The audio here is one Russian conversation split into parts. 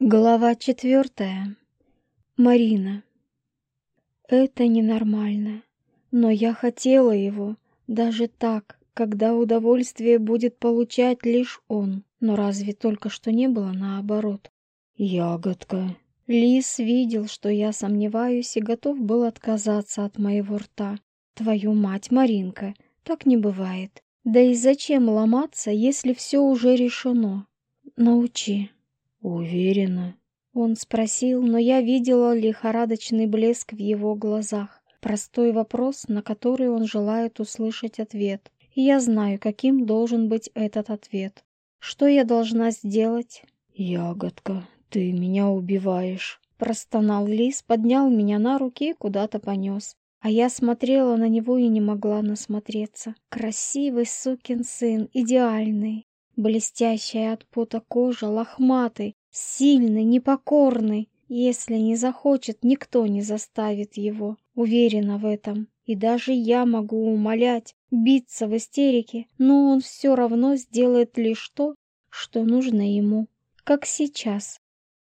Глава четвертая. Марина. Это ненормально, но я хотела его, даже так, когда удовольствие будет получать лишь он. Но разве только что не было наоборот? Ягодка. Лис видел, что я сомневаюсь и готов был отказаться от моего рта. Твою мать, Маринка, так не бывает. Да и зачем ломаться, если все уже решено? Научи. «Уверена?» Он спросил, но я видела лихорадочный блеск в его глазах. Простой вопрос, на который он желает услышать ответ. И я знаю, каким должен быть этот ответ. Что я должна сделать? «Ягодка, ты меня убиваешь!» Простонал лис, поднял меня на руки и куда-то понес. А я смотрела на него и не могла насмотреться. Красивый сукин сын, идеальный. Блестящая от пота кожа, лохматый, сильный, непокорный. Если не захочет, никто не заставит его. Уверена в этом. И даже я могу умолять, биться в истерике, но он все равно сделает лишь то, что нужно ему. Как сейчас.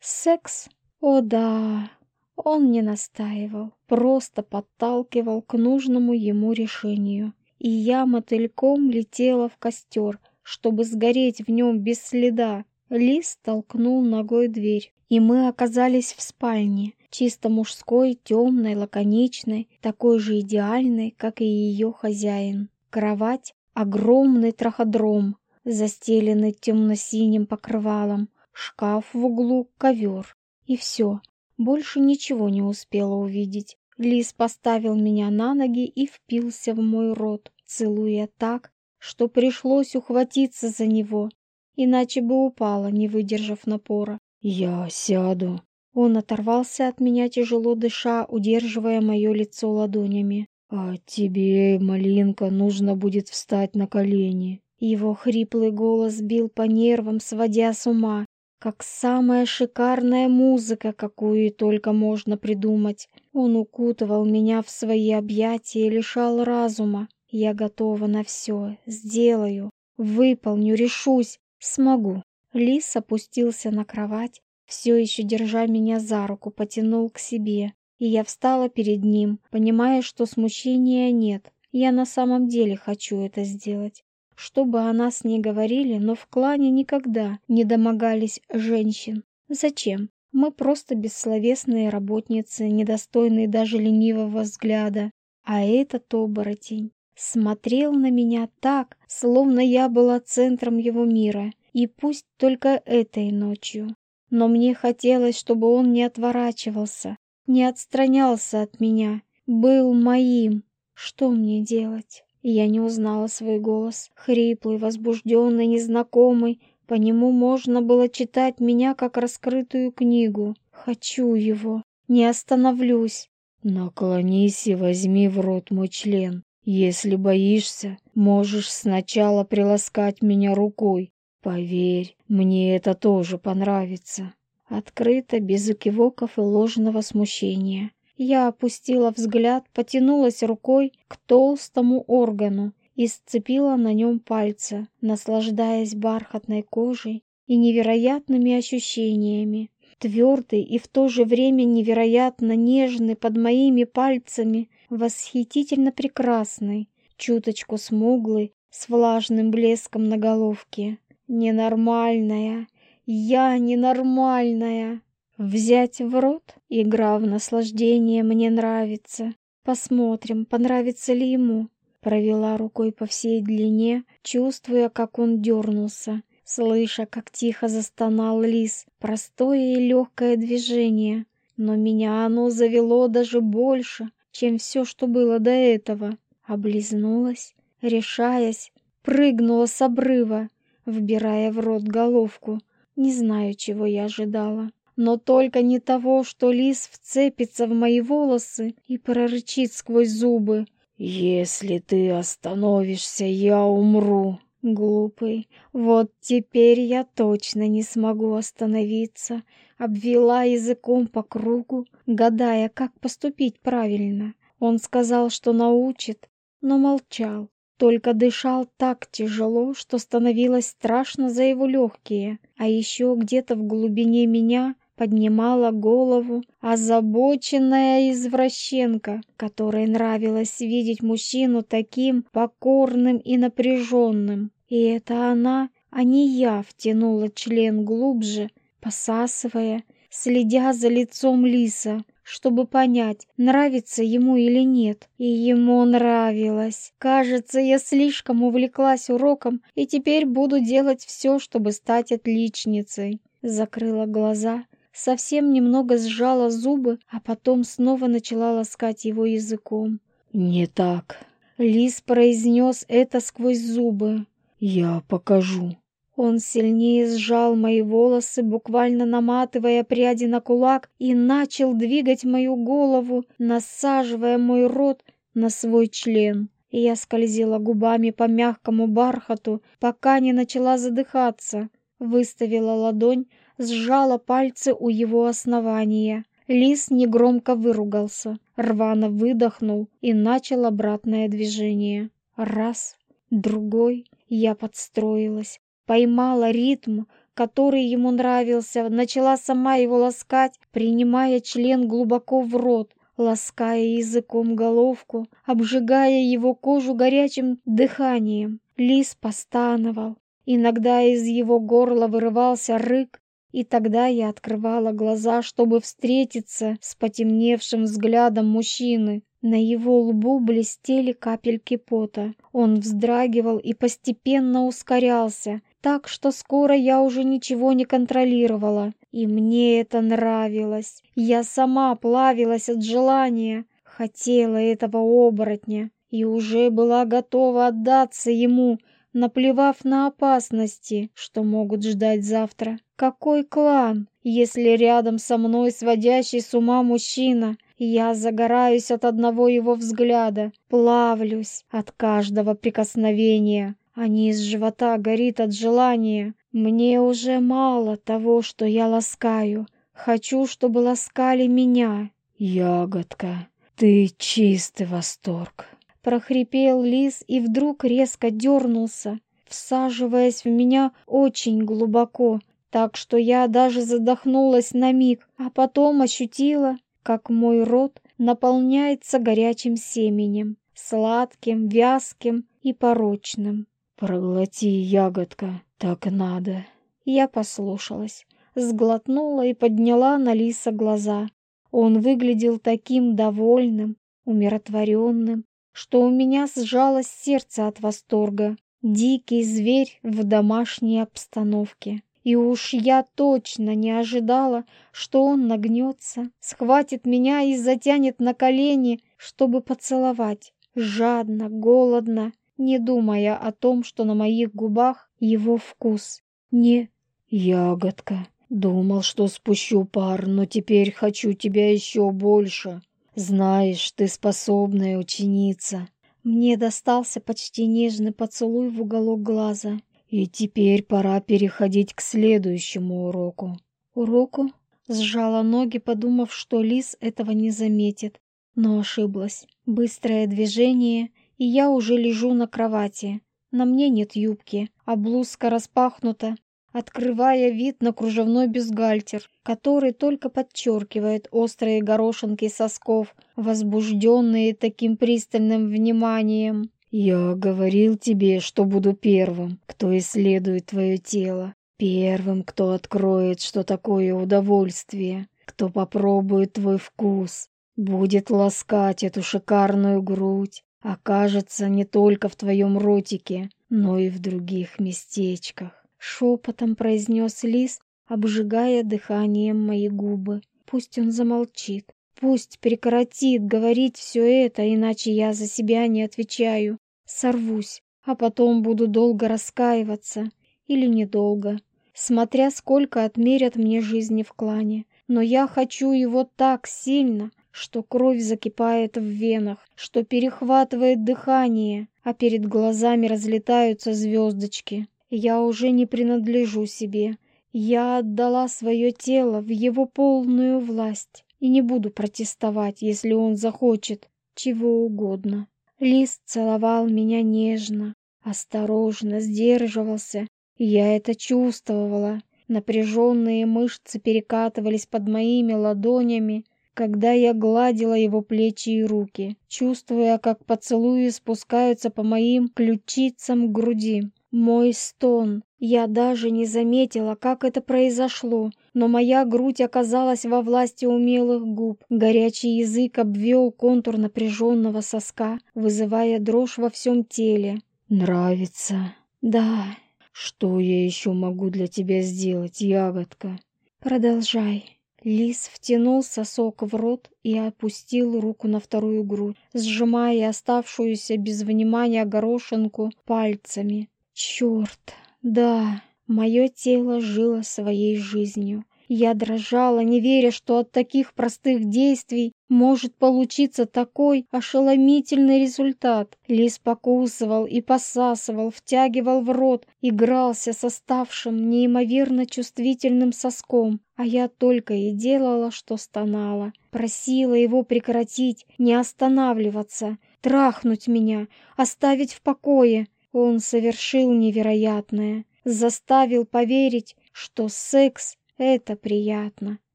Секс? О да, он не настаивал, просто подталкивал к нужному ему решению. И я мотыльком летела в костер, чтобы сгореть в нем без следа. Лис толкнул ногой дверь, и мы оказались в спальне, чисто мужской, темной, лаконичной, такой же идеальной, как и ее хозяин. Кровать — огромный траходром, застеленный темно-синим покрывалом, шкаф в углу, ковер. И все, больше ничего не успела увидеть. Лис поставил меня на ноги и впился в мой рот, целуя так, что пришлось ухватиться за него, иначе бы упала, не выдержав напора. «Я сяду». Он оторвался от меня, тяжело дыша, удерживая мое лицо ладонями. «А тебе, малинка, нужно будет встать на колени». Его хриплый голос бил по нервам, сводя с ума, как самая шикарная музыка, какую только можно придумать. Он укутывал меня в свои объятия и лишал разума. Я готова на все, сделаю, выполню, решусь, смогу. Лис опустился на кровать, все еще держа меня за руку, потянул к себе. И я встала перед ним, понимая, что смущения нет. Я на самом деле хочу это сделать. Чтобы о нас не говорили, но в клане никогда не домогались женщин. Зачем? Мы просто бессловесные работницы, недостойные даже ленивого взгляда. А этот оборотень смотрел на меня так, словно я была центром его мира, и пусть только этой ночью. Но мне хотелось, чтобы он не отворачивался, не отстранялся от меня, был моим. Что мне делать? Я не узнала свой голос, хриплый, возбужденный, незнакомый. По нему можно было читать меня как раскрытую книгу. Хочу его, не остановлюсь. Наклонись и возьми в рот мой член. Если боишься, можешь сначала приласкать меня рукой. Поверь, мне это тоже понравится. Открыто, без укивоков и ложного смущения. Я опустила взгляд, потянулась рукой к толстому органу и сцепила на нем пальцы, наслаждаясь бархатной кожей и невероятными ощущениями. Твердый и в то же время невероятно нежный под моими пальцами восхитительно прекрасный, чуточку смуглый, с влажным блеском на головке. Ненормальная, я ненормальная. Взять в рот? Игра в наслаждение мне нравится. Посмотрим, понравится ли ему. Провела рукой по всей длине, чувствуя, как он дернулся, слыша, как тихо застонал лис. Простое и легкое движение, но меня оно завело даже больше, чем все, что было до этого. Облизнулась, решаясь, прыгнула с обрыва, вбирая в рот головку. Не знаю, чего я ожидала, но только не того, что лис вцепится в мои волосы и прорычит сквозь зубы. «Если ты остановишься, я умру». Глупый, вот теперь я точно не смогу остановиться. Обвела языком по кругу, гадая, как поступить правильно. Он сказал, что научит, но молчал, только дышал так тяжело, что становилось страшно за его легкие. А еще где-то в глубине меня поднимала голову озабоченная извращенка, которой нравилось видеть мужчину таким покорным и напряженным. И это она, а не я, втянула член глубже, посасывая, следя за лицом лиса, чтобы понять, нравится ему или нет. И ему нравилось. Кажется, я слишком увлеклась уроком и теперь буду делать все, чтобы стать отличницей. Закрыла глаза, совсем немного сжала зубы, а потом снова начала ласкать его языком. «Не так». Лис произнес это сквозь зубы. «Я покажу». Он сильнее сжал мои волосы, буквально наматывая пряди на кулак, и начал двигать мою голову, насаживая мой рот на свой член. Я скользила губами по мягкому бархату, пока не начала задыхаться. Выставила ладонь, сжала пальцы у его основания. Лис негромко выругался, рвано выдохнул и начал обратное движение. Раз, другой, я подстроилась, поймала ритм, который ему нравился, начала сама его ласкать, принимая член глубоко в рот, лаская языком головку, обжигая его кожу горячим дыханием. Лис постановал. Иногда из его горла вырывался рык, и тогда я открывала глаза, чтобы встретиться с потемневшим взглядом мужчины. На его лбу блестели капельки пота. Он вздрагивал и постепенно ускорялся, так что скоро я уже ничего не контролировала. И мне это нравилось. Я сама плавилась от желания, хотела этого оборотня и уже была готова отдаться ему, наплевав на опасности, что могут ждать завтра. Какой клан, если рядом со мной сводящий с ума мужчина? Я загораюсь от одного его взгляда, плавлюсь от каждого прикосновения, а низ живота горит от желания. Мне уже мало того, что я ласкаю. Хочу, чтобы ласкали меня. Ягодка, ты чистый восторг. Прохрипел лис и вдруг резко дернулся, всаживаясь в меня очень глубоко, так что я даже задохнулась на миг, а потом ощутила, как мой рот наполняется горячим семенем, сладким, вязким и порочным. «Проглоти, ягодка, так надо». Я послушалась, сглотнула и подняла на Лиса глаза. Он выглядел таким довольным, умиротворенным, что у меня сжалось сердце от восторга. Дикий зверь в домашней обстановке. И уж я точно не ожидала, что он нагнется, схватит меня и затянет на колени, чтобы поцеловать. Жадно, голодно, не думая о том, что на моих губах его вкус. Не ягодка. Думал, что спущу пар, но теперь хочу тебя еще больше. Знаешь, ты способная ученица. Мне достался почти нежный поцелуй в уголок глаза. И теперь пора переходить к следующему уроку. Уроку? Сжала ноги, подумав, что лис этого не заметит. Но ошиблась. Быстрое движение, и я уже лежу на кровати. На мне нет юбки, а блузка распахнута, открывая вид на кружевной бюстгальтер, который только подчеркивает острые горошинки сосков, возбужденные таким пристальным вниманием. «Я говорил тебе, что буду первым, кто исследует твое тело, первым, кто откроет, что такое удовольствие, кто попробует твой вкус, будет ласкать эту шикарную грудь, окажется не только в твоем ротике, но и в других местечках. Шепотом произнес лис, обжигая дыханием мои губы. Пусть он замолчит, пусть прекратит говорить все это, иначе я за себя не отвечаю. Сорвусь, а потом буду долго раскаиваться. Или недолго, смотря сколько отмерят мне жизни в клане. Но я хочу его так сильно, что кровь закипает в венах, что перехватывает дыхание, а перед глазами разлетаются звездочки. Я уже не принадлежу себе. Я отдала свое тело в его полную власть и не буду протестовать, если он захочет чего угодно. Лис целовал меня нежно, осторожно, сдерживался, я это чувствовала. Напряженные мышцы перекатывались под моими ладонями, когда я гладила его плечи и руки, чувствуя, как поцелуи спускаются по моим ключицам к груди. Мой стон. Я даже не заметила, как это произошло, но моя грудь оказалась во власти умелых губ. Горячий язык обвел контур напряженного соска, вызывая дрожь во всем теле. «Нравится?» «Да». «Что я еще могу для тебя сделать, ягодка?» «Продолжай». Лис втянул сосок в рот и опустил руку на вторую грудь, сжимая оставшуюся без внимания горошинку пальцами. Черт, да, мое тело жило своей жизнью. Я дрожала, не веря, что от таких простых действий может получиться такой ошеломительный результат. Лис покусывал и посасывал, втягивал в рот, игрался с оставшим неимоверно чувствительным соском, а я только и делала, что стонала. Просила его прекратить, не останавливаться, трахнуть меня, оставить в покое. Он совершил невероятное, заставил поверить, что секс — это приятно,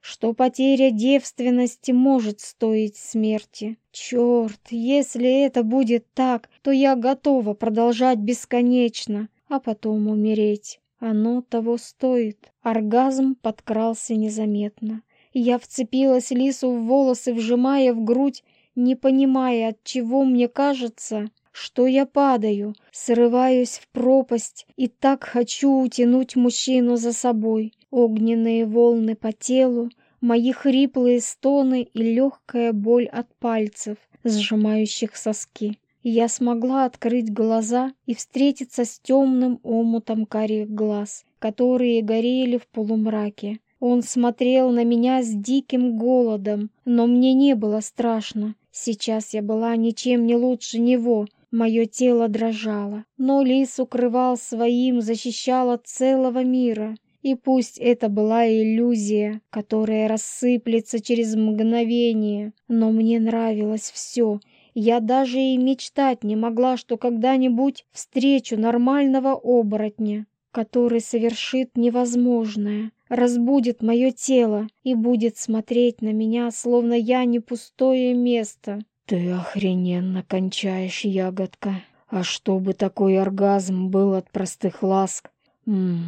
что потеря девственности может стоить смерти. Черт, если это будет так, то я готова продолжать бесконечно, а потом умереть. Оно того стоит. Оргазм подкрался незаметно. Я вцепилась Лису в волосы, вжимая в грудь, не понимая, от чего мне кажется, что я падаю, срываюсь в пропасть и так хочу утянуть мужчину за собой. Огненные волны по телу, мои хриплые стоны и легкая боль от пальцев, сжимающих соски. Я смогла открыть глаза и встретиться с темным омутом карих глаз, которые горели в полумраке. Он смотрел на меня с диким голодом, но мне не было страшно. Сейчас я была ничем не лучше него, Мое тело дрожало, но лис укрывал своим, защищал от целого мира. И пусть это была иллюзия, которая рассыплется через мгновение, но мне нравилось все. Я даже и мечтать не могла, что когда-нибудь встречу нормального оборотня, который совершит невозможное, разбудит мое тело и будет смотреть на меня, словно я не пустое место. «Ты охрененно кончаешь, ягодка. А чтобы такой оргазм был от простых ласк? М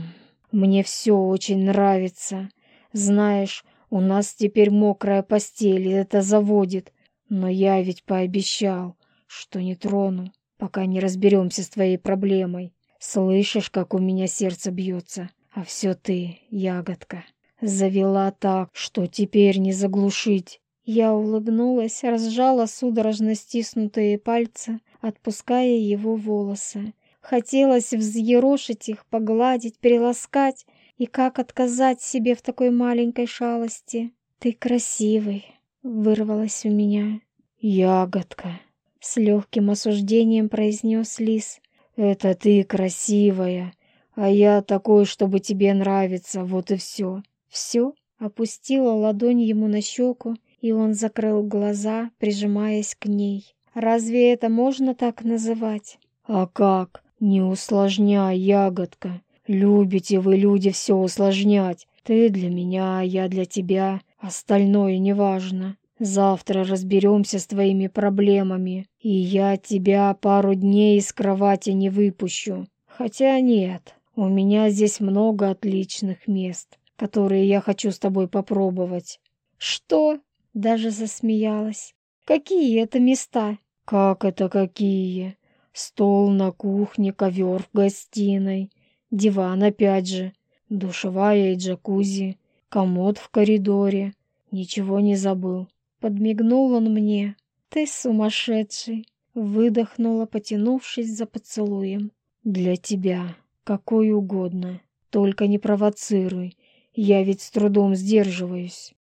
мне все очень нравится. Знаешь, у нас теперь мокрая постель, и это заводит. Но я ведь пообещал, что не трону, пока не разберемся с твоей проблемой. Слышишь, как у меня сердце бьется? А все ты, ягодка, завела так, что теперь не заглушить. Я улыбнулась, разжала судорожно стиснутые пальцы, отпуская его волосы. Хотелось взъерошить их, погладить, приласкать, и как отказать себе в такой маленькой шалости. «Ты красивый», — вырвалось у меня. «Ягодка», — с легким осуждением произнес Лис. «Это ты красивая, а я такой, чтобы тебе нравиться, вот и все». «Все?» — опустила ладонь ему на щеку и он закрыл глаза, прижимаясь к ней. Разве это можно так называть? А как? Не усложняй, ягодка. Любите вы, люди, все усложнять. Ты для меня, я для тебя. Остальное неважно. Завтра разберемся с твоими проблемами, и я тебя пару дней из кровати не выпущу. Хотя нет, у меня здесь много отличных мест, которые я хочу с тобой попробовать. Что? Даже засмеялась. Какие это места? Как это какие? Стол на кухне, ковер в гостиной, диван опять же, душевая и джакузи, комод в коридоре. Ничего не забыл. Подмигнул он мне. Ты сумасшедший. Выдохнула, потянувшись за поцелуем. Для тебя. Какой угодно. Только не провоцируй. Я ведь с трудом сдерживаюсь.